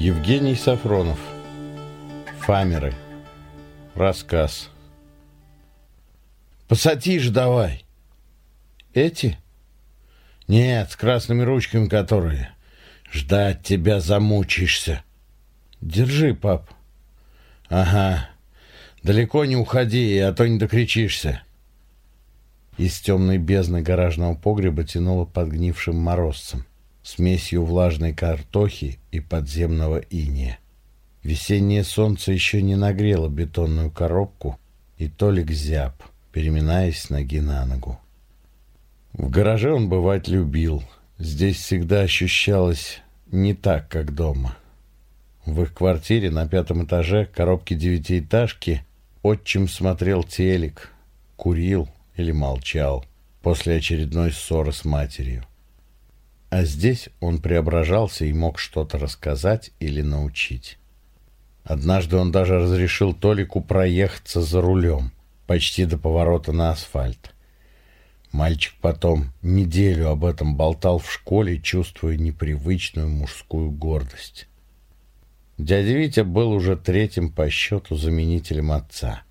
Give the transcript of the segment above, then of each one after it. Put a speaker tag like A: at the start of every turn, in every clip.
A: Евгений Сафронов. Фамеры. Рассказ. Посадишь давай. Эти? Нет, с красными ручками которые. Ждать тебя замучишься. Держи, пап. Ага. Далеко не уходи, а то не докричишься. Из темной бездны гаражного погреба тянуло подгнившим морозцем, смесью влажной картохи и подземного иния. Весеннее солнце еще не нагрело бетонную коробку, и Толик зяб, переминаясь ноги на ногу. В гараже он бывать любил. Здесь всегда ощущалось не так, как дома. В их квартире на пятом этаже коробки девятиэтажки отчим смотрел телек, курил или молчал после очередной ссоры с матерью. А здесь он преображался и мог что-то рассказать или научить. Однажды он даже разрешил Толику проехаться за рулем, почти до поворота на асфальт. Мальчик потом неделю об этом болтал в школе, чувствуя непривычную мужскую гордость. Дядя Витя был уже третьим по счету заменителем отца.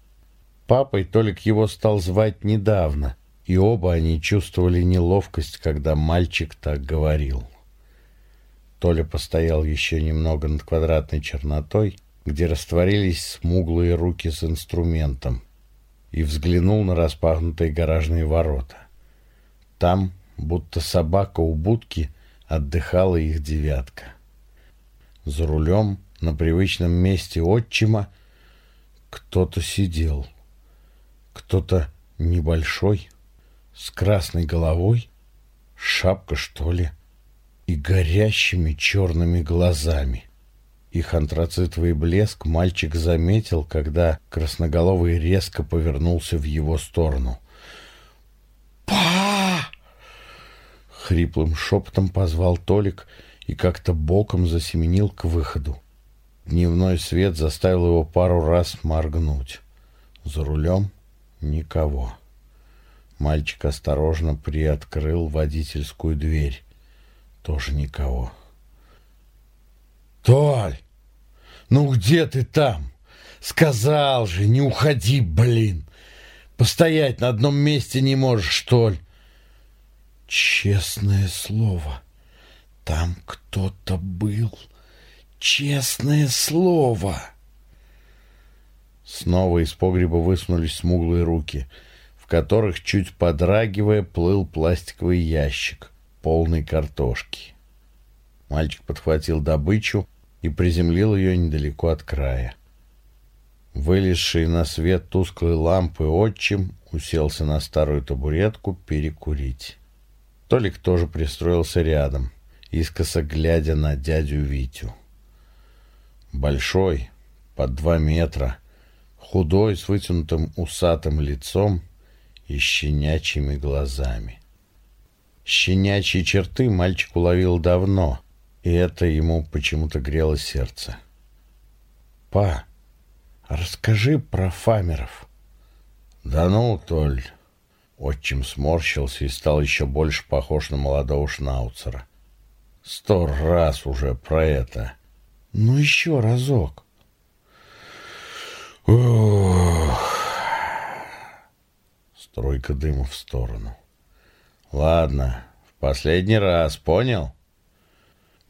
A: Папой Толик его стал звать недавно, и оба они чувствовали неловкость, когда мальчик так говорил. Толя постоял еще немного над квадратной чернотой, где растворились смуглые руки с инструментом, и взглянул на распахнутые гаражные ворота. Там, будто собака у будки, отдыхала их девятка. За рулем, на привычном месте отчима, кто-то сидел. Кто-то небольшой, с красной головой, шапка, что ли, и горящими черными глазами. Их антрацитовый блеск мальчик заметил, когда красноголовый резко повернулся в его сторону. «Па!» Хриплым шепотом позвал Толик и как-то боком засеменил к выходу. Дневной свет заставил его пару раз моргнуть. За рулем никого. Мальчик осторожно приоткрыл водительскую дверь. Тоже никого. «Толь, ну где ты там? Сказал же, не уходи, блин! Постоять на одном месте не можешь, что ли?» «Честное слово, там кто-то был. Честное слово!» Снова из погреба высунулись смуглые руки, которых, чуть подрагивая, плыл пластиковый ящик, полный картошки. Мальчик подхватил добычу и приземлил ее недалеко от края. Вылезший на свет тусклой лампы отчим уселся на старую табуретку перекурить. Толик тоже пристроился рядом, искоса глядя на дядю Витю. Большой, под два метра, худой, с вытянутым усатым лицом и щенячьими глазами. Щенячьи черты мальчик уловил давно, и это ему почему-то грело сердце. «Па, расскажи про фамеров». «Да ну, Толь!» Отчим сморщился и стал еще больше похож на молодого шнауцера. «Сто раз уже про это!» «Ну еще разок!» «Ох!» Стройка дыма в сторону. «Ладно, в последний раз, понял?»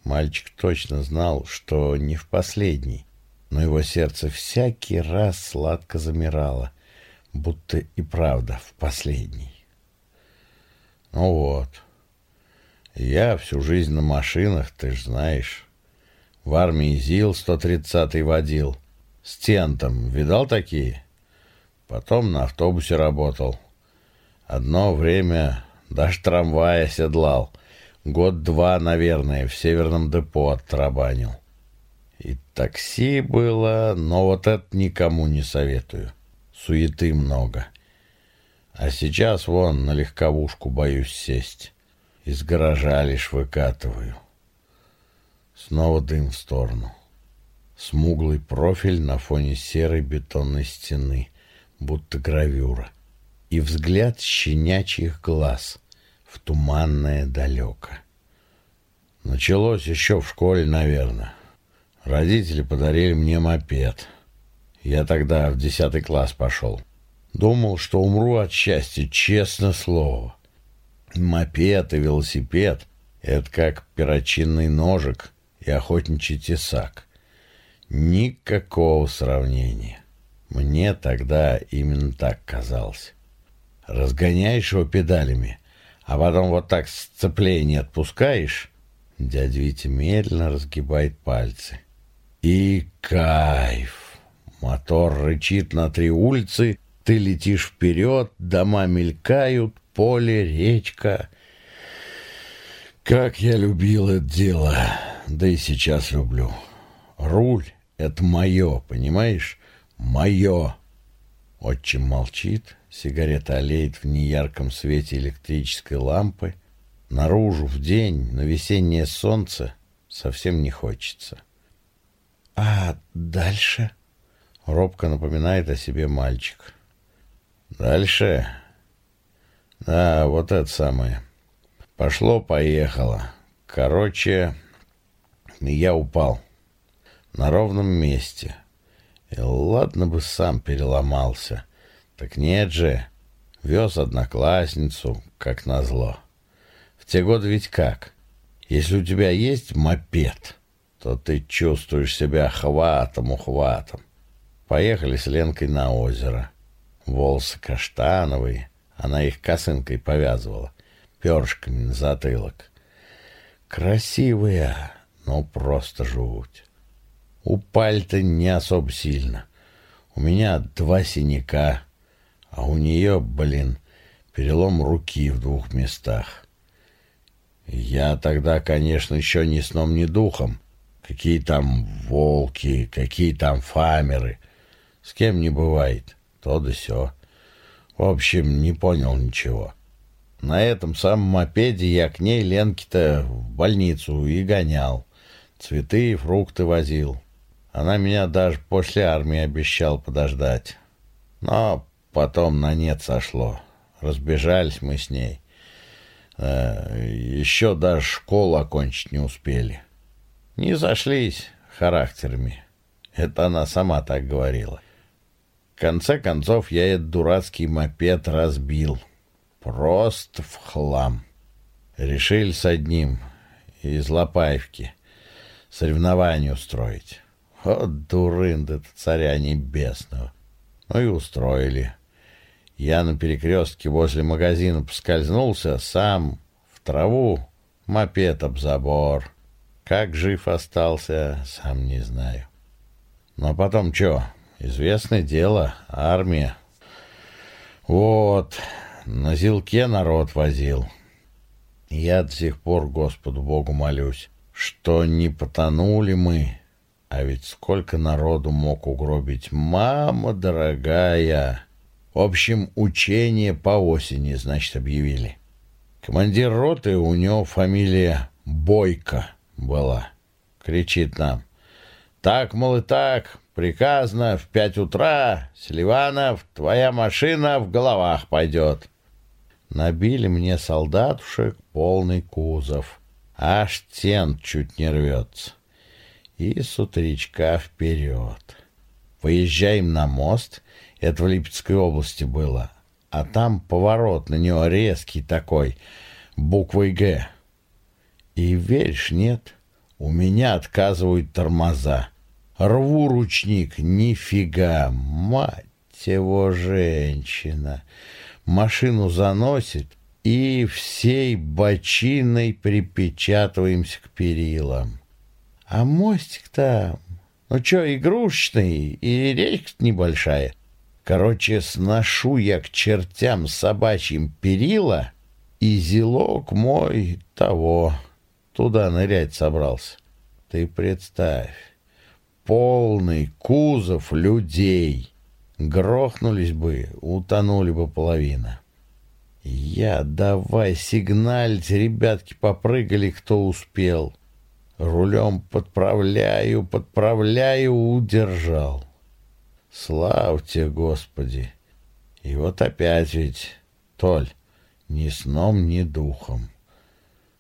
A: Мальчик точно знал, что не в последний, но его сердце всякий раз сладко замирало, будто и правда в последний. Ну вот, я всю жизнь на машинах, ты ж знаешь. В армии ЗИЛ 130-й водил. С тентом, видал такие? Потом на автобусе работал. Одно время даже трамвая седлал — Год-два, наверное, в северном депо оттарабанил. И такси было, но вот это никому не советую. Суеты много. А сейчас вон на легковушку боюсь сесть. Из гаража лишь выкатываю. Снова дым в сторону. Смуглый профиль на фоне серой бетонной стены, будто гравюра. И взгляд щенячьих глаз — в туманное далеко. Началось еще в школе, наверное. Родители подарили мне мопед. Я тогда в десятый класс пошел. Думал, что умру от счастья, честно слово. Мопед и велосипед — это как перочинный ножик и охотничий тесак. Никакого сравнения. Мне тогда именно так казалось. Разгоняешь его педалями, а потом вот так сцепление отпускаешь, дядя Витя медленно разгибает пальцы. И кайф! Мотор рычит на три улицы, ты летишь вперед, дома мелькают, поле, речка. Как я любил это дело, да и сейчас люблю. Руль — это мое, понимаешь? Мое. Отчим молчит, сигарета олеет в неярком свете электрической лампы. Наружу в день, на весеннее солнце совсем не хочется. «А дальше?» — робко напоминает о себе мальчик. «Дальше?» «Да, вот это самое. Пошло-поехало. Короче, я упал. На ровном месте. И ладно бы сам переломался. Так нет же. Вез одноклассницу, как назло. В те годы ведь как? Если у тебя есть мопед, то ты чувствуешь себя хватом-ухватом. Поехали с Ленкой на озеро. Волосы каштановые, она их косынкой повязывала, перышками на затылок. Красивые, но просто жуть. Упали-то не особо сильно. У меня два синяка, а у нее, блин, перелом руки в двух местах. Я тогда, конечно, еще ни сном, ни духом. Какие там волки, какие там фамеры. С кем не бывает, то да сё. В общем, не понял ничего. На этом самом мопеде я к ней Ленке-то в больницу и гонял. Цветы и фрукты возил. Она меня даже после армии обещал подождать. Но потом на нет сошло. Разбежались мы с ней. Э, еще даже школу окончить не успели. Не зашлись характерами. Это она сама так говорила. В конце концов, я этот дурацкий мопед разбил. Просто в хлам. Решили с одним из Лопаевки соревнование устроить. Вот дурында царя небесного. Ну и устроили. Я на перекрестке возле магазина поскользнулся, сам в траву, мопед об забор. Как жив остался, сам не знаю. Но потом что? Известное дело, армия. Вот, на зилке народ возил. Я до сих пор Господу Богу молюсь, что не потонули мы, а ведь сколько народу мог угробить. Мама дорогая! В общем, учение по осени, значит, объявили. Командир роты, у него фамилия Бойко была. Кричит нам. Так, мол, и так, приказано, в пять утра, Селиванов, твоя машина в головах пойдет. Набили мне солдатушек полный кузов. Аж тент чуть не рвется и с утречка вперед. Выезжаем на мост, это в Липецкой области было, а там поворот на него резкий такой, буквой «Г». И веришь, нет, у меня отказывают тормоза. Рву ручник, нифига, мать его женщина. Машину заносит, и всей бочиной припечатываемся к перилам. А мостик-то, ну что, игрушечный, и речка небольшая. Короче, сношу я к чертям собачьим перила, и зелок мой того туда нырять собрался. Ты представь, полный кузов людей. Грохнулись бы, утонули бы половина. Я давай сигналить, ребятки попрыгали, кто успел. Рулем подправляю, подправляю, удержал. Славьте, Господи! И вот опять ведь, Толь, ни сном, ни духом.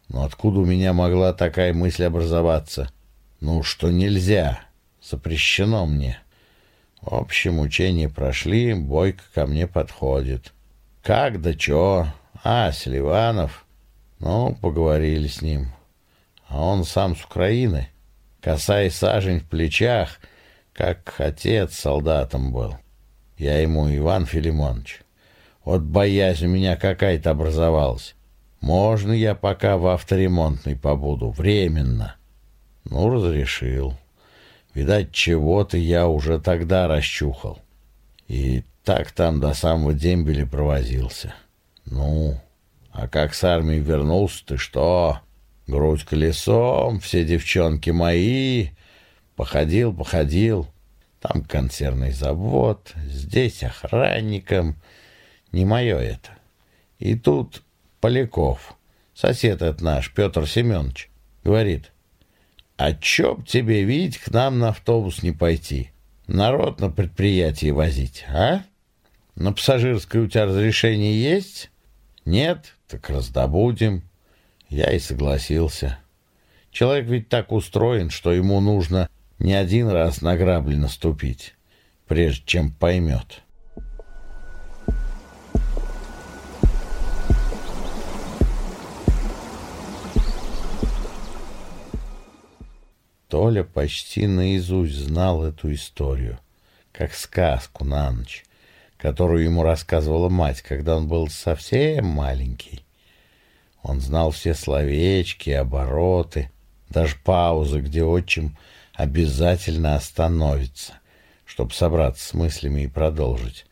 A: Но откуда у меня могла такая мысль образоваться? Ну, что нельзя, Запрещено мне. В общем, учения прошли, Бойко ко мне подходит. Как да чё? А, Селиванов. Ну, поговорили с ним. А он сам с Украины. Коса и сажень в плечах, как отец солдатом был. Я ему Иван Филимонович. Вот боязнь у меня какая-то образовалась. Можно я пока в авторемонтной побуду? Временно. Ну, разрешил. Видать, чего-то я уже тогда расчухал. И так там до самого дембеля провозился. Ну, а как с армии вернулся, ты что? Грудь колесом, все девчонки мои. Походил, походил. Там консервный завод, здесь охранником. Не мое это. И тут Поляков, сосед этот наш, Петр Семенович, говорит, а чё б тебе, видеть, к нам на автобус не пойти? Народ на предприятие возить, а? На пассажирское у тебя разрешение есть? Нет? Так раздобудем. Я и согласился. Человек ведь так устроен, что ему нужно не один раз на грабли наступить, прежде чем поймет. Толя почти наизусть знал эту историю, как сказку на ночь, которую ему рассказывала мать, когда он был совсем маленький. Он знал все словечки, обороты, даже паузы, где отчим обязательно остановится, чтобы собраться с мыслями и продолжить.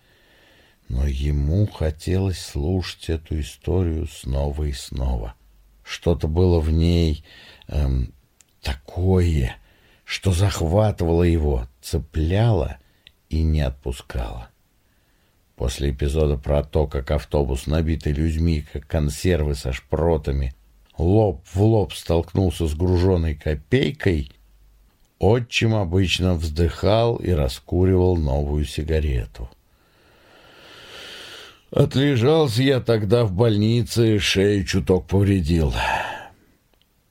A: Но ему хотелось слушать эту историю снова и снова. Что-то было в ней эм, такое, что захватывало его, цепляло и не отпускало. После эпизода про то, как автобус, набитый людьми, как консервы со шпротами, лоб в лоб столкнулся с груженной копейкой, отчим обычно вздыхал и раскуривал новую сигарету. Отлежался я тогда в больнице, шею чуток повредил.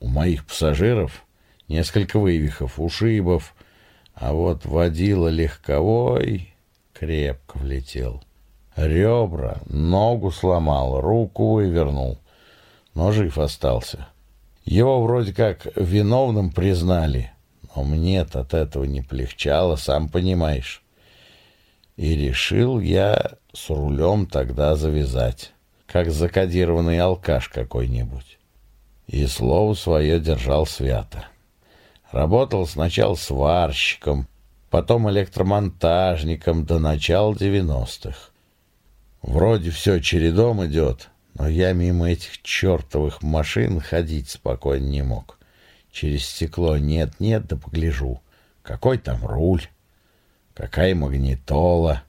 A: У моих пассажиров несколько вывихов, ушибов, а вот водила легковой крепко влетел. Ребра, ногу сломал, руку вывернул, но жив остался. Его вроде как виновным признали, но мне-то от этого не полегчало, сам понимаешь. И решил я с рулем тогда завязать, как закодированный алкаш какой-нибудь. И слово свое держал свято. Работал сначала сварщиком, потом электромонтажником до начала девяностых. Вроде все чередом идет, но я мимо этих чертовых машин ходить спокойно не мог. Через стекло нет-нет, да погляжу. Какой там руль, какая магнитола,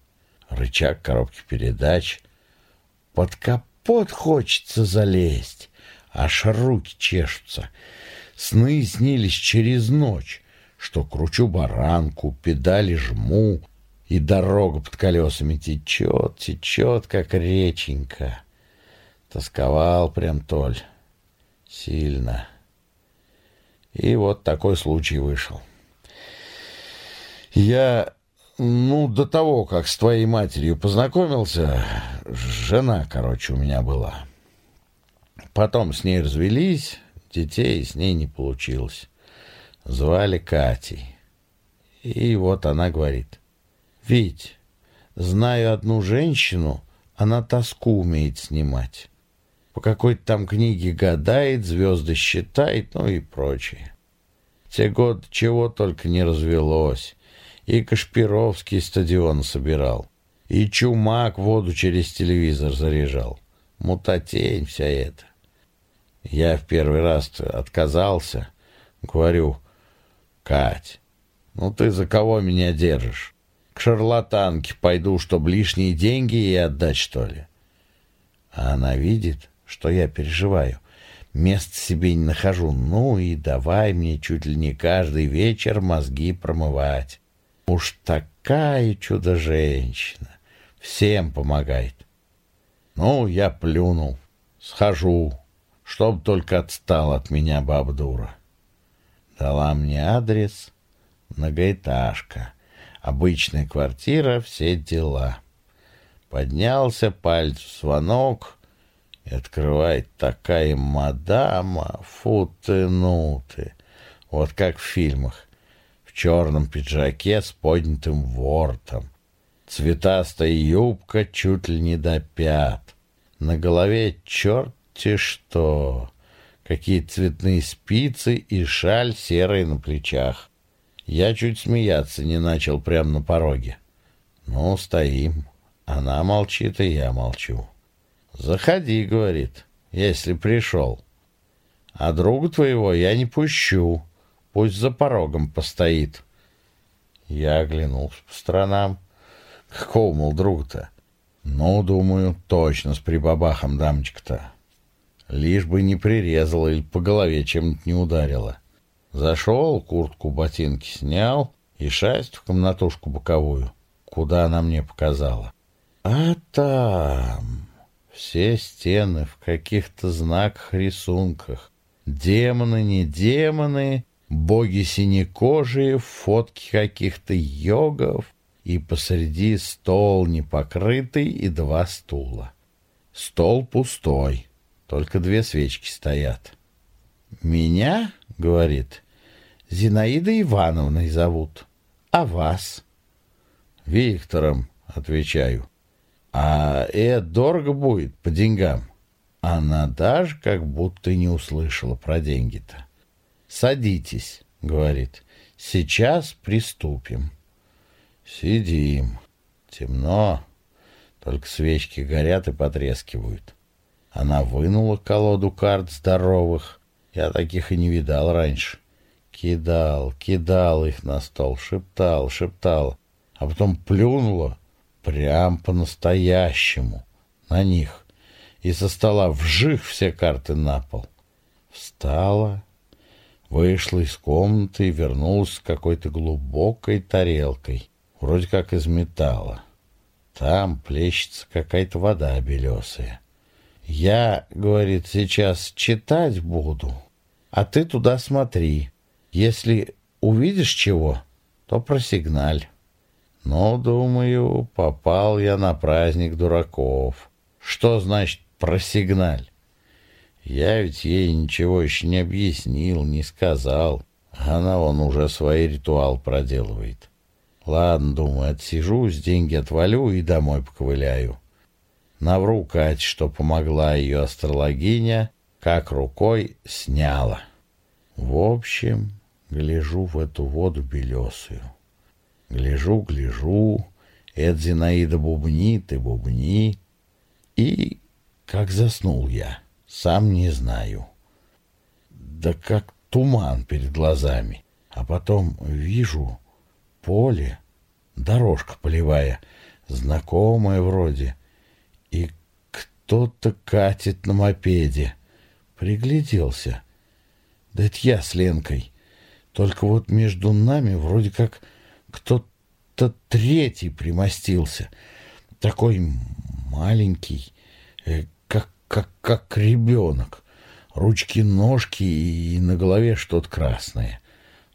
A: рычаг коробки передач. Под капот хочется залезть, аж руки чешутся. Сны снились через ночь, что кручу баранку, педали жму, и дорога под колесами течет, течет, как реченька. Тосковал прям Толь. Сильно. И вот такой случай вышел. Я, ну, до того, как с твоей матерью познакомился, жена, короче, у меня была. Потом с ней развелись, детей с ней не получилось. Звали Катей. И вот она говорит, «Вить, знаю одну женщину, она тоску умеет снимать. По какой-то там книге гадает, звезды считает, ну и прочее. Те годы чего только не развелось. И Кашпировский стадион собирал, и Чумак воду через телевизор заряжал. Мутатень вся эта. Я в первый раз отказался. Говорю, Кать, ну ты за кого меня держишь? К шарлатанке пойду, чтобы лишние деньги ей отдать, что ли? А она видит, что я переживаю. Мест себе не нахожу. Ну и давай мне чуть ли не каждый вечер мозги промывать. Уж такая чудо-женщина. Всем помогает. Ну, я плюнул. Схожу чтоб только отстал от меня баба дура. Дала мне адрес, Многоэтажка. Обычная квартира, все дела. Поднялся пальц в звонок и открывает такая мадама, фу ты, ну ты. Вот как в фильмах. В черном пиджаке с поднятым вортом. Цветастая юбка чуть ли не до пят. На голове черти что. Какие цветные спицы и шаль серая на плечах. Я чуть смеяться не начал прямо на пороге. Ну, стоим. Она молчит, и я молчу. «Заходи», — говорит, — «если пришел. А друга твоего я не пущу. Пусть за порогом постоит». Я оглянулся по сторонам. Какого, мол, друга-то? Ну, думаю, точно с прибабахом дамочка-то. Лишь бы не прирезала или по голове чем-нибудь не ударила. Зашел, куртку, ботинки снял и шасть в комнатушку боковую, куда она мне показала. А там все стены в каких-то знаках, рисунках. Демоны, не демоны, боги синекожие, фотки каких-то йогов, и посреди стол непокрытый и два стула. Стол пустой, только две свечки стоят. «Меня, — говорит, — Зинаида Ивановной зовут, а вас?» «Виктором», — отвечаю. «А это дорого будет по деньгам?» Она даже как будто не услышала про деньги-то. «Садитесь», — говорит, — «сейчас приступим». Сидим. Темно, только свечки горят и потрескивают. Она вынула колоду карт здоровых. Я таких и не видал раньше. Кидал, кидал их на стол, шептал, шептал, а потом плюнула прям по-настоящему на них и со стола вжих все карты на пол. Встала, вышла из комнаты и вернулась с какой-то глубокой тарелкой, вроде как из металла. Там плещется какая-то вода белесая. Я, говорит, сейчас читать буду, а ты туда смотри. Если увидишь чего, то просигналь. Но, думаю, попал я на праздник дураков. Что значит просигналь? Я ведь ей ничего еще не объяснил, не сказал. Она он уже свой ритуал проделывает. Ладно, думаю, отсижусь, деньги отвалю и домой поковыляю. Навру Кате, что помогла ее астрологиня, как рукой сняла. В общем, гляжу в эту воду белесую. Гляжу, гляжу, Эд Зинаида бубнит и бубнит. И как заснул я, сам не знаю. Да как туман перед глазами. А потом вижу поле, дорожка полевая, знакомая вроде — и кто-то катит на мопеде. Пригляделся. Да это я с Ленкой. Только вот между нами вроде как кто-то третий примостился. Такой маленький, э, как, как, как ребенок. Ручки-ножки и на голове что-то красное.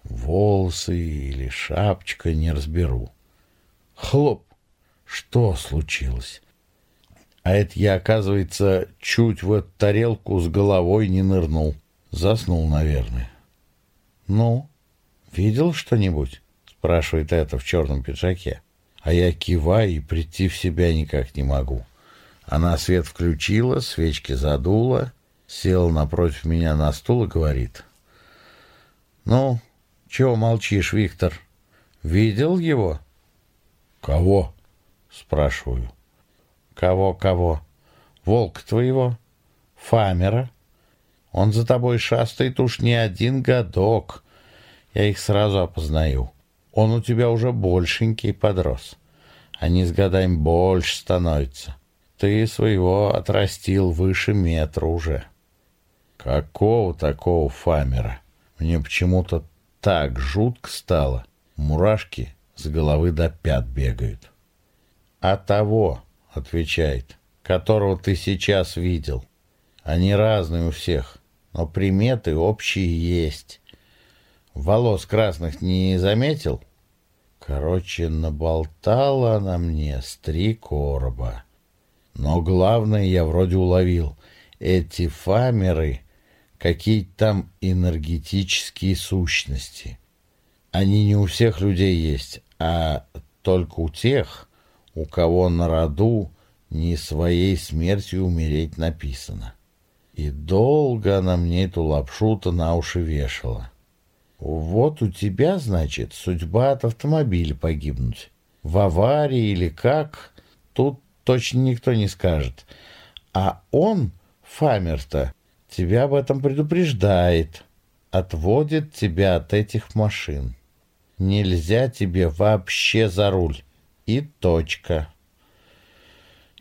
A: Волосы или шапочка, не разберу. Хлоп! Что случилось? А это я, оказывается, чуть в эту тарелку с головой не нырнул. Заснул, наверное. «Ну, видел что-нибудь?» — спрашивает это в черном пиджаке. А я киваю и прийти в себя никак не могу. Она свет включила, свечки задула, села напротив меня на стул и говорит. «Ну, чего молчишь, Виктор? Видел его?» «Кого?» — спрашиваю. Кого-кого? Волк твоего? Фамера? Он за тобой шастает уж не один годок. Я их сразу опознаю. Он у тебя уже большенький подрос. Они с годами больше становятся. Ты своего отрастил выше метра уже. Какого такого фамера? Мне почему-то так жутко стало. Мурашки с головы до пят бегают. А того, отвечает, которого ты сейчас видел. Они разные у всех, но приметы общие есть. Волос красных не заметил? Короче, наболтала она мне с три короба. Но главное я вроде уловил. Эти фамеры какие-то там энергетические сущности. Они не у всех людей есть, а только у тех, у кого на роду не своей смертью умереть написано. И долго она мне эту лапшу-то на уши вешала. Вот у тебя, значит, судьба от автомобиля погибнуть. В аварии или как, тут точно никто не скажет. А он, Фамер-то, тебя об этом предупреждает, отводит тебя от этих машин. Нельзя тебе вообще за руль. И точка.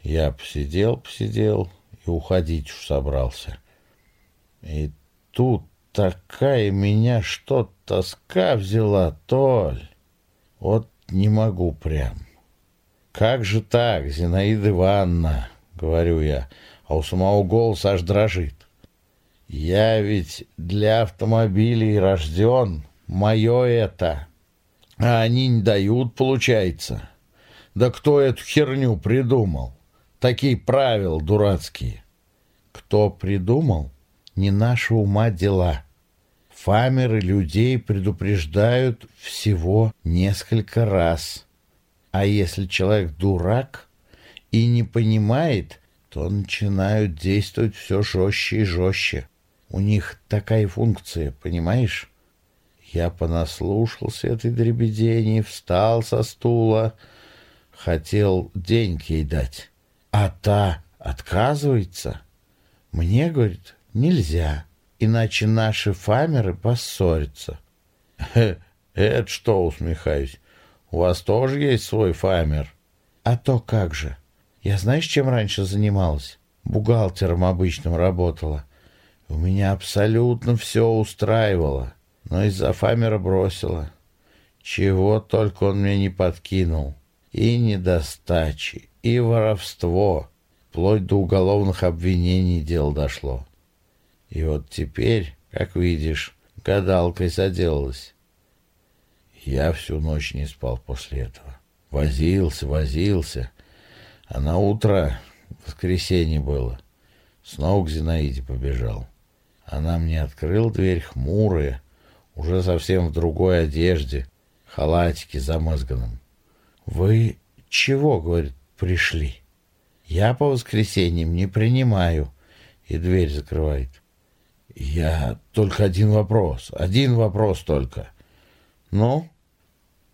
A: Я посидел, посидел и уходить уж собрался. И тут такая меня что тоска взяла, Толь. Вот не могу прям. Как же так, Зинаида Ивановна, говорю я, а у самого голос аж дрожит. Я ведь для автомобилей рожден, мое это. А они не дают, получается. Да кто эту херню придумал? Такие правила дурацкие. Кто придумал? Не наши ума дела. Фамеры людей предупреждают всего несколько раз. А если человек дурак и не понимает, то начинают действовать все жестче и жестче. У них такая функция, понимаешь? Я понаслушался этой дребедени, встал со стула, хотел деньги ей дать. А та отказывается. Мне, говорит, нельзя, иначе наши фамеры поссорятся. Это что, усмехаюсь, у вас тоже есть свой фамер? А то как же. Я знаешь, чем раньше занималась? Бухгалтером обычным работала. У меня абсолютно все устраивало, но из-за фамера бросила. Чего только он мне не подкинул. И недостачи, и воровство. Вплоть до уголовных обвинений дело дошло. И вот теперь, как видишь, гадалкой заделалась. Я всю ночь не спал после этого. Возился, возился. А на утро, воскресенье было, снова к Зинаиде побежал. Она мне открыла дверь хмурая, уже совсем в другой одежде, халатике замызганном. «Вы чего, — говорит, — пришли? Я по воскресеньям не принимаю». И дверь закрывает. «Я только один вопрос, один вопрос только. Ну,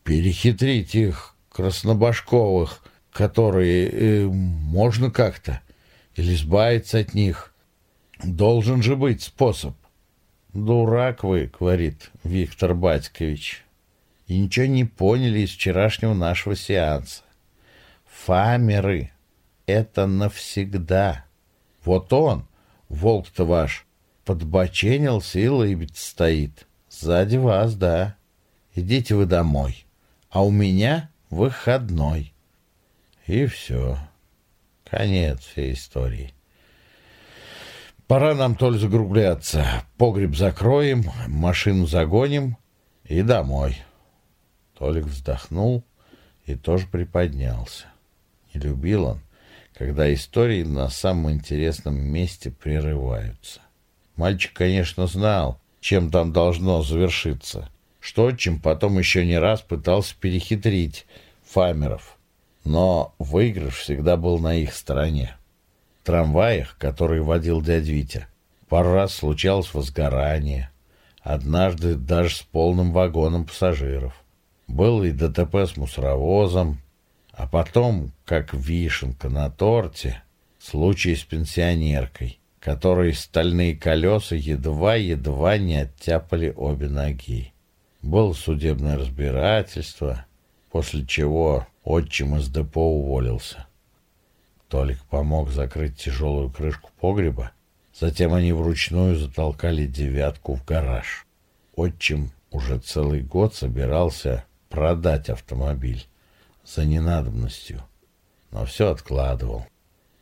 A: перехитрить их, краснобашковых, которые э, можно как-то, или избавиться от них. Должен же быть способ». «Дурак вы, — говорит Виктор Батькович, — и ничего не поняли из вчерашнего нашего сеанса. Фамеры — это навсегда. Вот он, волк-то ваш, подбоченился и лыбит стоит. Сзади вас, да. Идите вы домой. А у меня выходной. И все. Конец всей истории. Пора нам только загрубляться. Погреб закроем, машину загоним и домой. Толик вздохнул и тоже приподнялся. Не любил он, когда истории на самом интересном месте прерываются. Мальчик, конечно, знал, чем там должно завершиться, что чем потом еще не раз пытался перехитрить фамеров. Но выигрыш всегда был на их стороне. В трамваях, которые водил дядь Витя, пару раз случалось возгорание, однажды даже с полным вагоном пассажиров. Был и ДТП с мусоровозом, а потом, как вишенка на торте, случай с пенсионеркой, которой стальные колеса едва-едва не оттяпали обе ноги. Было судебное разбирательство, после чего отчим из депо уволился. Толик помог закрыть тяжелую крышку погреба, затем они вручную затолкали девятку в гараж. Отчим уже целый год собирался продать автомобиль за ненадобностью, но все откладывал.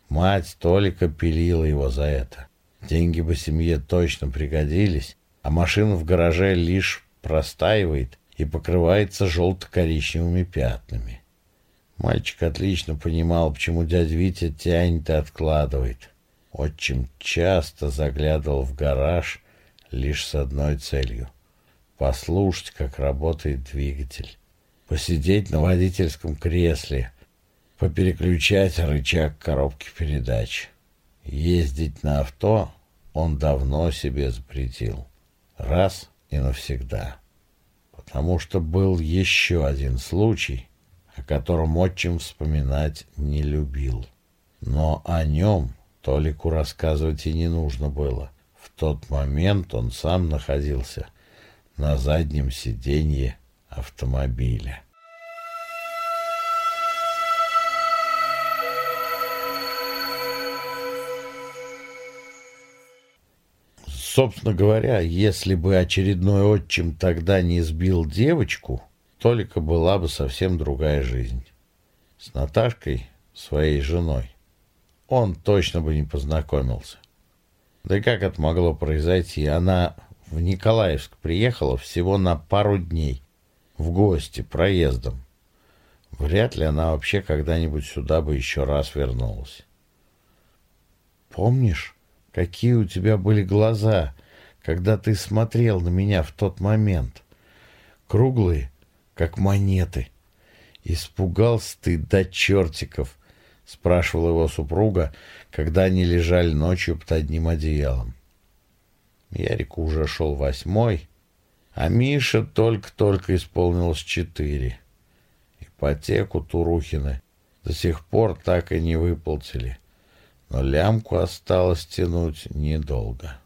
A: Мать Толика пилила его за это. Деньги бы семье точно пригодились, а машина в гараже лишь простаивает и покрывается желто-коричневыми пятнами. Мальчик отлично понимал, почему дядя Витя тянет и откладывает. Отчим часто заглядывал в гараж лишь с одной целью — послушать, как работает двигатель, посидеть на водительском кресле, попереключать рычаг коробки передач. Ездить на авто он давно себе запретил. Раз и навсегда. Потому что был еще один случай — о котором отчим вспоминать не любил. Но о нем Толику рассказывать и не нужно было. В тот момент он сам находился на заднем сиденье автомобиля. Собственно говоря, если бы очередной отчим тогда не сбил девочку, Толика была бы совсем другая жизнь. С Наташкой, своей женой, он точно бы не познакомился. Да и как это могло произойти? Она в Николаевск приехала всего на пару дней, в гости, проездом. Вряд ли она вообще когда-нибудь сюда бы еще раз вернулась. Помнишь, какие у тебя были глаза, когда ты смотрел на меня в тот момент? Круглые, как монеты. Испугался ты до чертиков, спрашивала его супруга, когда они лежали ночью под одним одеялом. Ярику уже шел восьмой, а Миша только-только исполнилось четыре. Ипотеку Турухины до сих пор так и не выплатили, но лямку осталось тянуть недолго.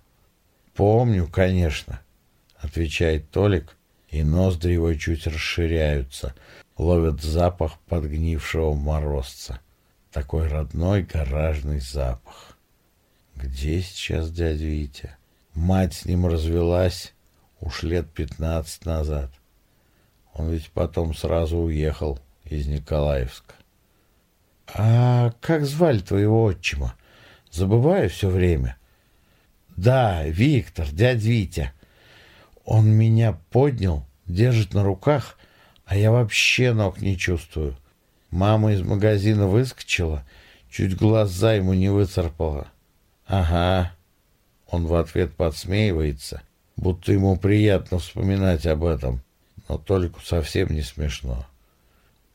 A: «Помню, конечно», — отвечает Толик, и ноздри его чуть расширяются, ловят запах подгнившего морозца. Такой родной гаражный запах. Где сейчас дядя Витя? Мать с ним развелась уж лет пятнадцать назад. Он ведь потом сразу уехал из Николаевска. — А как звали твоего отчима? Забываю все время. — Да, Виктор, дядя Витя. Он меня поднял, держит на руках, а я вообще ног не чувствую. Мама из магазина выскочила, чуть глаза ему не выцарпала. Ага. Он в ответ подсмеивается, будто ему приятно вспоминать об этом, но только совсем не смешно.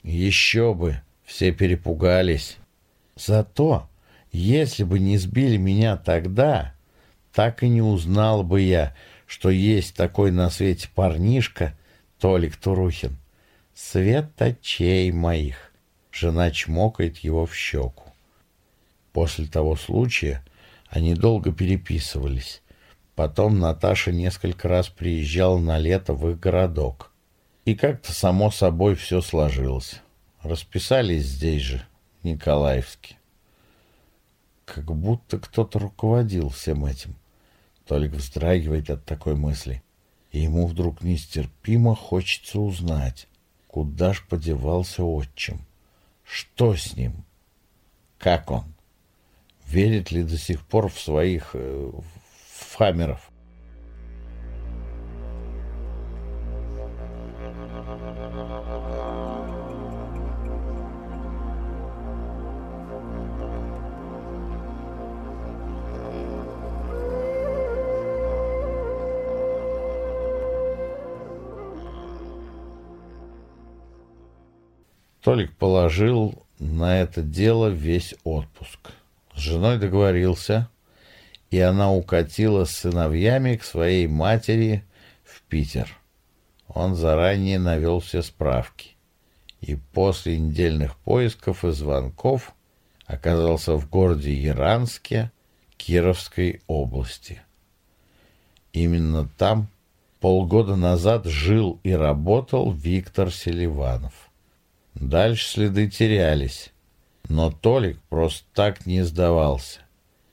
A: Еще бы, все перепугались. Зато, если бы не сбили меня тогда, так и не узнал бы я, что есть такой на свете парнишка Толик Турухин. Светочей моих. Жена чмокает его в щеку. После того случая они долго переписывались. Потом Наташа несколько раз приезжала на лето в их городок. И как-то само собой все сложилось. Расписались здесь же, в Николаевске. Как будто кто-то руководил всем этим. Толик вздрагивает от такой мысли. И ему вдруг нестерпимо хочется узнать, куда ж подевался отчим. Что с ним? Как он? Верит ли до сих пор в своих э, фамеров? Положил на это дело весь отпуск. С женой договорился, и она укатила с сыновьями к своей матери в Питер. Он заранее навел все справки, и после недельных поисков и звонков оказался в городе Яранске Кировской области. Именно там полгода назад жил и работал Виктор Селиванов. Дальше следы терялись. Но Толик просто так не сдавался.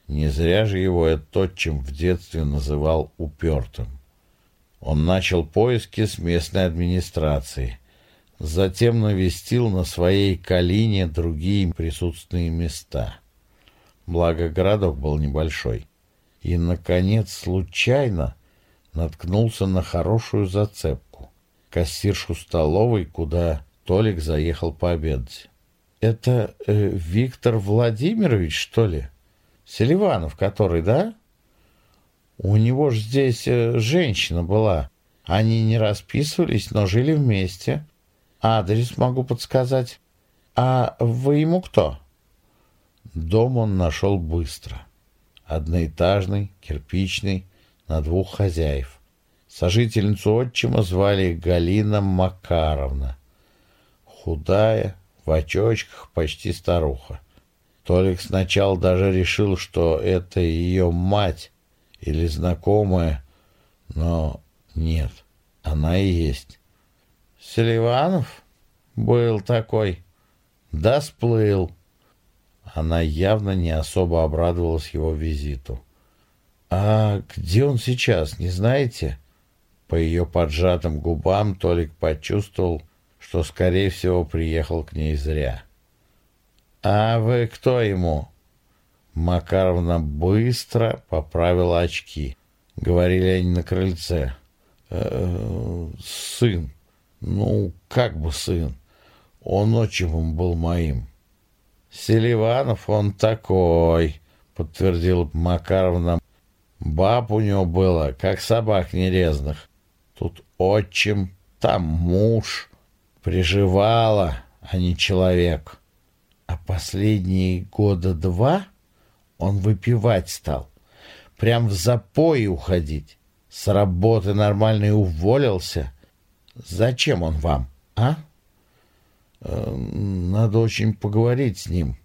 A: Не зря же его этот чем в детстве называл упертым. Он начал поиски с местной администрации. Затем навестил на своей Калине другие присутственные места. Благо, городок был небольшой. И, наконец, случайно наткнулся на хорошую зацепку. Кассиршу столовой, куда Толик заехал пообедать. «Это э, Виктор Владимирович, что ли? Селиванов который, да? У него же здесь э, женщина была. Они не расписывались, но жили вместе. Адрес могу подсказать. А вы ему кто?» Дом он нашел быстро. Одноэтажный, кирпичный, на двух хозяев. Сожительницу отчима звали Галина Макаровна. Худая, в очочках, почти старуха. Толик сначала даже решил, что это ее мать или знакомая, но нет, она и есть. Селиванов был такой, да сплыл. Она явно не особо обрадовалась его визиту. «А где он сейчас, не знаете?» По ее поджатым губам Толик почувствовал, что, скорее всего, приехал к ней зря. «А вы кто ему?» Макаровна быстро поправила очки. Говорили они на крыльце. «Э, «Сын. Ну, как бы сын. Он отчимом был моим». «Селиванов он такой», — подтвердила Макаровна. «Баб у него было, как собак нерезных. Тут отчим, там муж. Приживала, а не человек. А последние года два он выпивать стал. Прям в запои уходить. С работы нормальной уволился. Зачем он вам, а?» Э, надо очень поговорить с ним.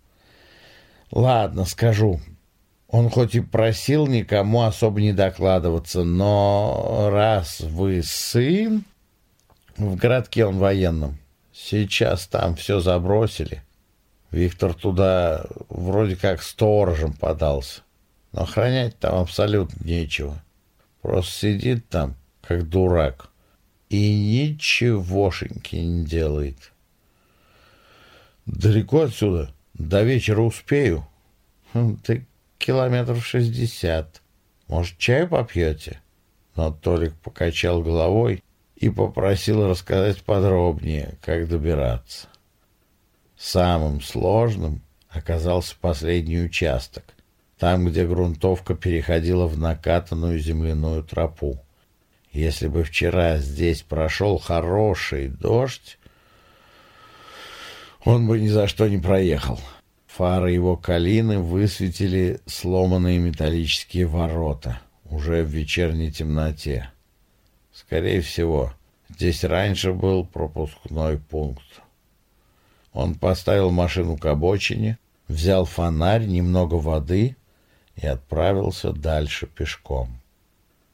A: Ладно, скажу. Он хоть и просил никому особо не докладываться, но раз вы сын... В городке он военном. Сейчас там все забросили. Виктор туда вроде как сторожем подался. Но охранять там абсолютно нечего. Просто сидит там, как дурак, и ничегошеньки не делает. Далеко отсюда? До вечера успею. Хм, ты километров шестьдесят. Может, чаю попьете? Но Толик покачал головой и попросил рассказать подробнее, как добираться. Самым сложным оказался последний участок, там, где грунтовка переходила в накатанную земляную тропу. Если бы вчера здесь прошел хороший дождь, он бы ни за что не проехал. Фары его калины высветили сломанные металлические ворота уже в вечерней темноте. Скорее всего, здесь раньше был пропускной пункт. Он поставил машину к обочине, взял фонарь, немного воды и отправился дальше пешком.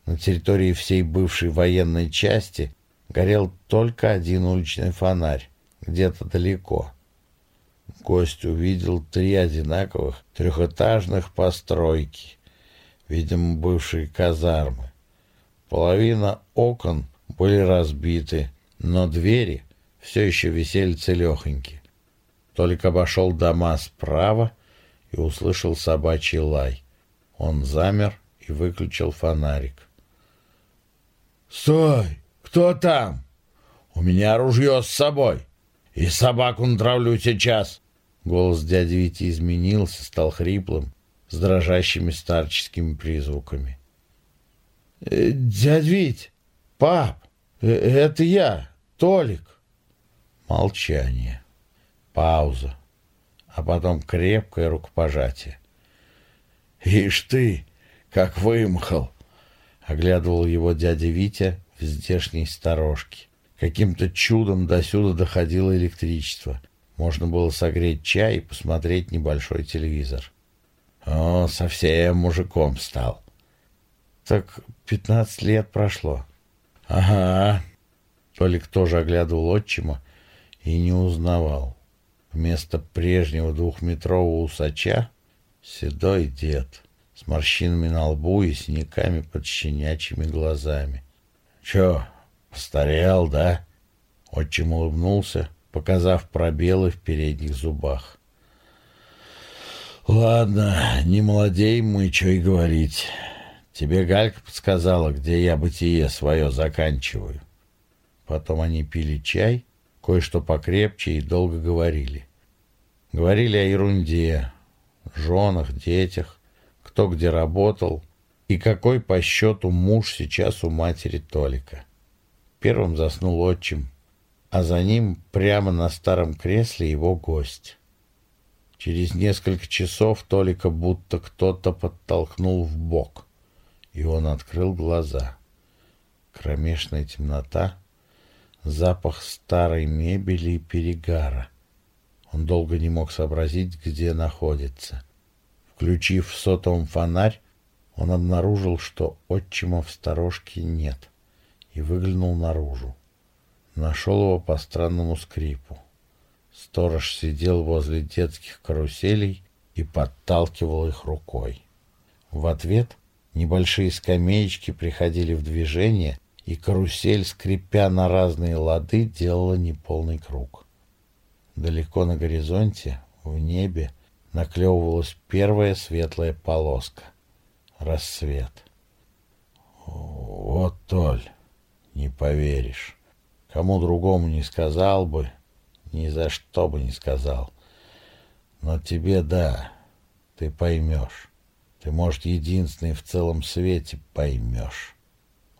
A: На территории всей бывшей военной части горел только один уличный фонарь, где-то далеко — гость увидел три одинаковых трехэтажных постройки, видимо, бывшие казармы. Половина окон были разбиты, но двери все еще висели целехоньки. Только обошел дома справа и услышал собачий лай. Он замер и выключил фонарик. «Стой! Кто там? У меня ружье с собой, и собаку натравлю сейчас!» Голос дяди Вити изменился, стал хриплым, с дрожащими старческими призвуками. «Э, «Дядь Вить! Пап! Э, это я, Толик!» Молчание. Пауза. А потом крепкое рукопожатие. «Ишь ты, как вымахал!» Оглядывал его дядя Витя в здешней сторожке. Каким-то чудом досюда доходило электричество — можно было согреть чай и посмотреть небольшой телевизор. О, совсем мужиком стал. Так пятнадцать лет прошло. Ага. Толик тоже оглядывал отчима и не узнавал. Вместо прежнего двухметрового усача седой дед с морщинами на лбу и синяками под щенячьими глазами. — Чё, постарел, да? Отчим улыбнулся, показав пробелы в передних зубах. «Ладно, не молодеем мы, что и говорить. Тебе Галька подсказала, где я бытие свое заканчиваю. Потом они пили чай, кое-что покрепче и долго говорили. Говорили о ерунде, женах, детях, кто где работал и какой по счету муж сейчас у матери Толика. Первым заснул отчим, а за ним прямо на старом кресле его гость. Через несколько часов Толика будто кто-то подтолкнул в бок, и он открыл глаза. Кромешная темнота, запах старой мебели и перегара. Он долго не мог сообразить, где находится. Включив в сотовом фонарь, он обнаружил, что отчима в сторожке нет, и выглянул наружу. Нашел его по странному скрипу. Сторож сидел возле детских каруселей и подталкивал их рукой. В ответ небольшие скамеечки приходили в движение, и карусель, скрипя на разные лады, делала неполный круг. Далеко на горизонте, в небе, наклевывалась первая светлая полоска. Рассвет. Вот, Толь, не поверишь. Кому другому не сказал бы, ни за что бы не сказал. Но тебе да, ты поймешь. Ты, может, единственный в целом свете поймешь.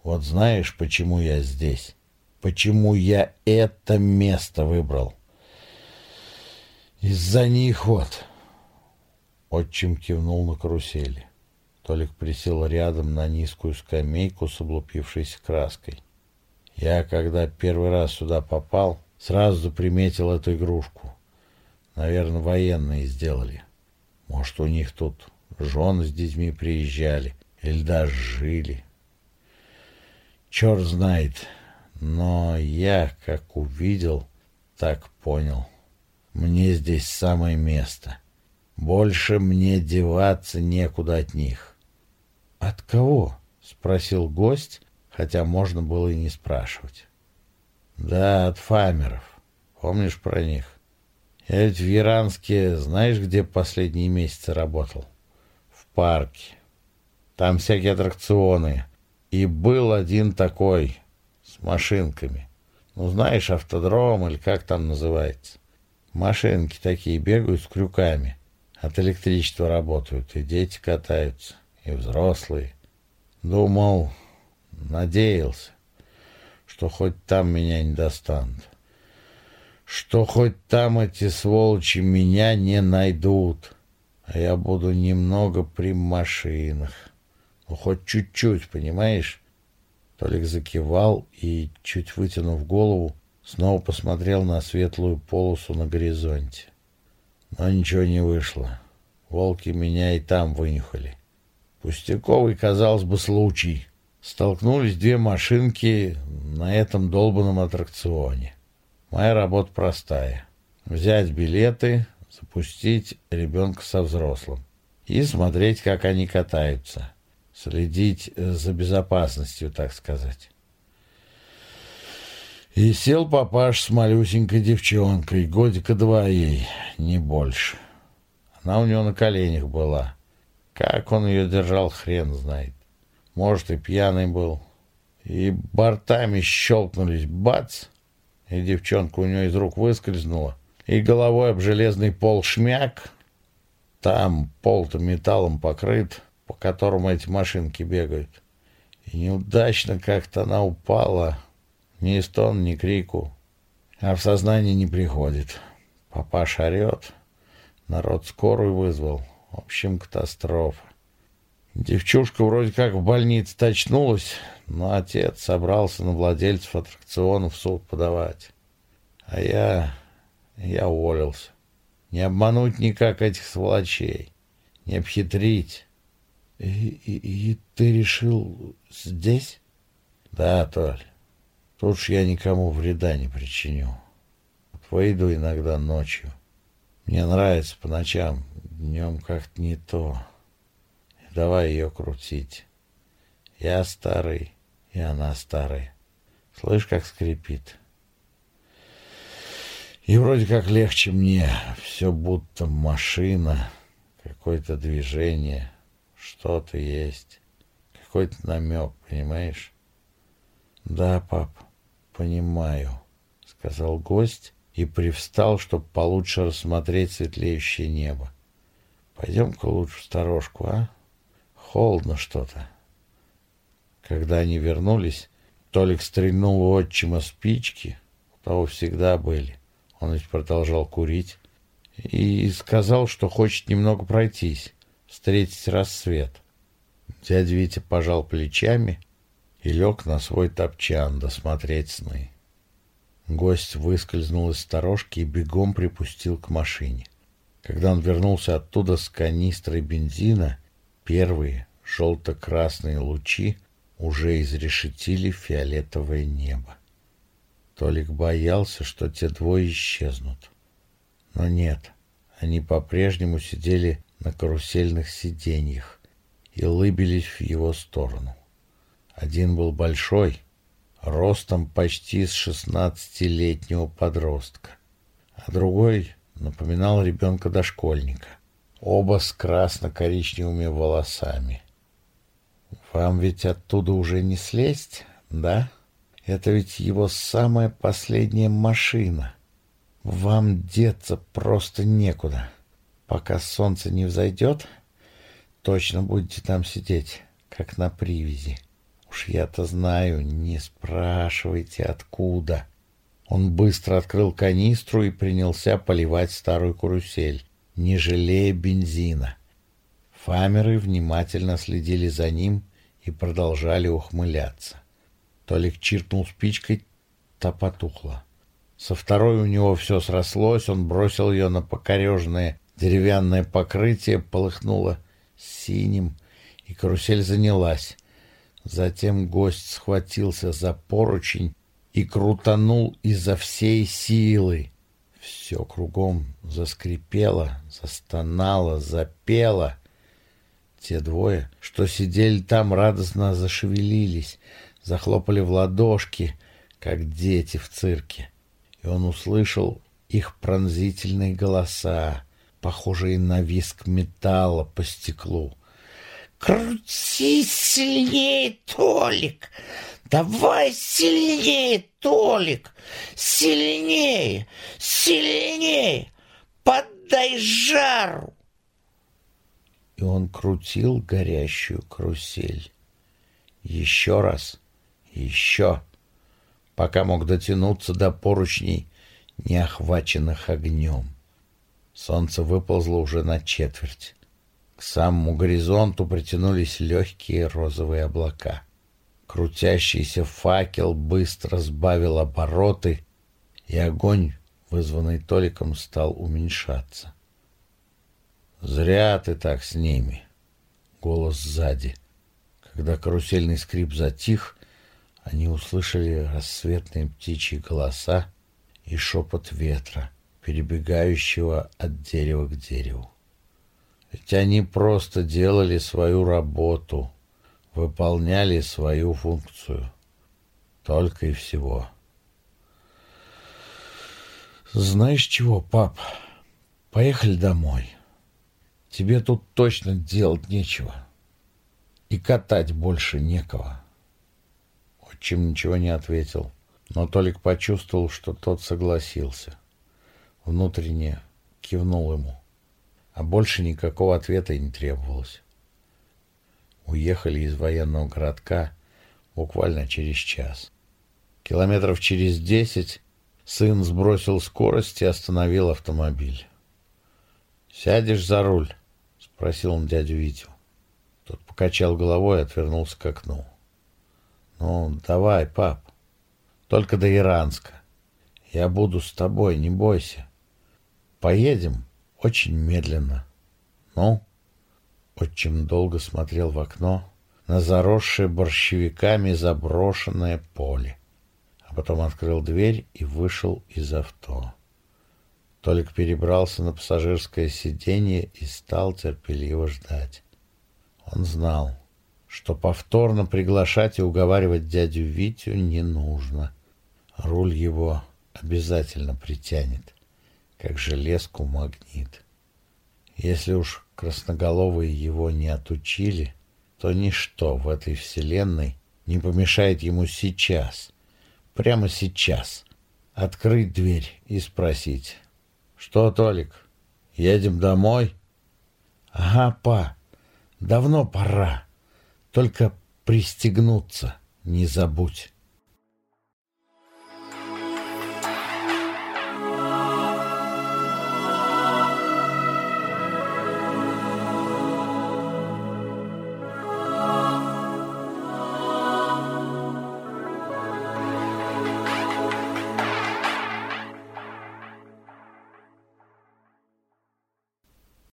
A: Вот знаешь, почему я здесь? Почему я это место выбрал? Из-за них вот. Отчим кивнул на карусели. Толик присел рядом на низкую скамейку с облупившейся краской. Я, когда первый раз сюда попал, сразу заприметил эту игрушку. Наверное, военные сделали. Может, у них тут жены с детьми приезжали или даже жили. Черт знает, но я, как увидел, так понял. Мне здесь самое место. Больше мне деваться некуда от них. — От кого? — спросил гость, хотя можно было и не спрашивать. — Да, от фамеров. Помнишь про них? Я ведь в Яранске, знаешь, где последние месяцы работал? Парке. Там всякие аттракционы. И был один такой, с машинками. Ну, знаешь, автодром или как там называется. Машинки такие бегают с крюками. От электричества работают. И дети катаются, и взрослые. Думал, надеялся, что хоть там меня не достанут. Что хоть там эти сволочи меня не найдут. А я буду немного при машинах. Ну, хоть чуть-чуть, понимаешь? Толик закивал и, чуть вытянув голову, снова посмотрел на светлую полосу на горизонте. Но ничего не вышло. Волки меня и там вынюхали. Пустяковый, казалось бы, случай. Столкнулись две машинки на этом долбанном аттракционе. Моя работа простая. Взять билеты, запустить ребенка со взрослым и смотреть, как они катаются. Следить за безопасностью, так сказать. И сел папаш с малюсенькой девчонкой, годика два ей, не больше. Она у него на коленях была. Как он ее держал, хрен знает. Может, и пьяный был. И бортами щелкнулись, бац, и девчонка у него из рук выскользнула. И головой об железный пол шмяк. Там пол-то металлом покрыт, по которому эти машинки бегают. И неудачно как-то она упала, ни стон, ни крику. А в сознание не приходит. Папаш орет. Народ скорую вызвал. В общем, катастрофа. Девчушка вроде как в больнице точнулась, но отец собрался на владельцев аттракциона в суд подавать. А я... я уволился. Не обмануть никак этих сволочей. Не обхитрить. И, и, и ты решил здесь? Да, Толь. Тут уж я никому вреда не причиню. выйду иногда ночью. Мне нравится по ночам, днем как-то не то. Давай ее крутить. Я старый, и она старая. Слышь, как скрипит. И вроде как легче мне. Все будто машина, какое-то движение, что-то есть. хоть намек, понимаешь? Да, пап, понимаю, сказал гость и привстал, чтобы получше рассмотреть светлеющее небо. Пойдем-ка лучше в сторожку, а? Холодно что-то. Когда они вернулись, Толик стрельнул у отчима спички, у того всегда были. Он ведь продолжал курить. И сказал, что хочет немного пройтись, встретить рассвет. Дядя Витя пожал плечами и лег на свой топчан досмотреть сны. Гость выскользнул из сторожки и бегом припустил к машине. Когда он вернулся оттуда с канистрой бензина, первые желто-красные лучи уже изрешетили фиолетовое небо. Толик боялся, что те двое исчезнут. Но нет, они по-прежнему сидели на карусельных сиденьях и лыбились в его сторону. Один был большой, ростом почти с шестнадцатилетнего подростка, а другой напоминал ребенка-дошкольника, оба с красно-коричневыми волосами. «Вам ведь оттуда уже не слезть, да? Это ведь его самая последняя машина. Вам деться просто некуда. Пока солнце не взойдет, точно будете там сидеть, как на привязи. Уж я-то знаю, не спрашивайте, откуда». Он быстро открыл канистру и принялся поливать старую карусель, не жалея бензина. Фамеры внимательно следили за ним и продолжали ухмыляться. Толик чиркнул спичкой, та потухла. Со второй у него все срослось, он бросил ее на покорежное деревянное покрытие, полыхнуло синим, и карусель занялась. Затем гость схватился за поручень и крутанул изо всей силы. Все кругом заскрипело, застонало, запело. Те двое, что сидели там, радостно зашевелились, захлопали в ладошки, как дети в цирке. И он услышал их пронзительные голоса, похожие на виск металла по стеклу. «Крути сильнее, Толик! Давай сильнее, Толик! Сильнее! Сильнее! Поддай жару!» И он крутил горящую карусель. Еще раз, еще, пока мог дотянуться до поручней, не охваченных огнем. Солнце выползло уже на четверть. К самому горизонту притянулись легкие розовые облака. Крутящийся факел быстро сбавил обороты, и огонь, вызванный Толиком, стал уменьшаться. «Зря ты так с ними!» — голос сзади. Когда карусельный скрип затих, они услышали рассветные птичьи голоса и шепот ветра, перебегающего от дерева к дереву. Ведь они просто делали свою работу, выполняли свою функцию. Только и всего. Знаешь чего, пап? Поехали домой. Тебе тут точно делать нечего. И катать больше некого. Отчим ничего не ответил, но Толик почувствовал, что тот согласился. Внутренне кивнул ему а больше никакого ответа и не требовалось. Уехали из военного городка буквально через час. Километров через десять сын сбросил скорость и остановил автомобиль. «Сядешь за руль?» — спросил он дядю Витю. Тот покачал головой и отвернулся к окну. «Ну, давай, пап. Только до Иранска. Я буду с тобой, не бойся. Поедем?» очень медленно. Ну, очень долго смотрел в окно на заросшее борщевиками заброшенное поле, а потом открыл дверь и вышел из авто. Толик перебрался на пассажирское сиденье и стал терпеливо ждать. Он знал, что повторно приглашать и уговаривать дядю Витю не нужно. Руль его обязательно притянет как железку магнит. Если уж красноголовые его не отучили, то ничто в этой вселенной не помешает ему сейчас, прямо сейчас, открыть дверь и спросить. «Что, Толик, едем домой?» «Ага, па, давно пора. Только пристегнуться не забудь».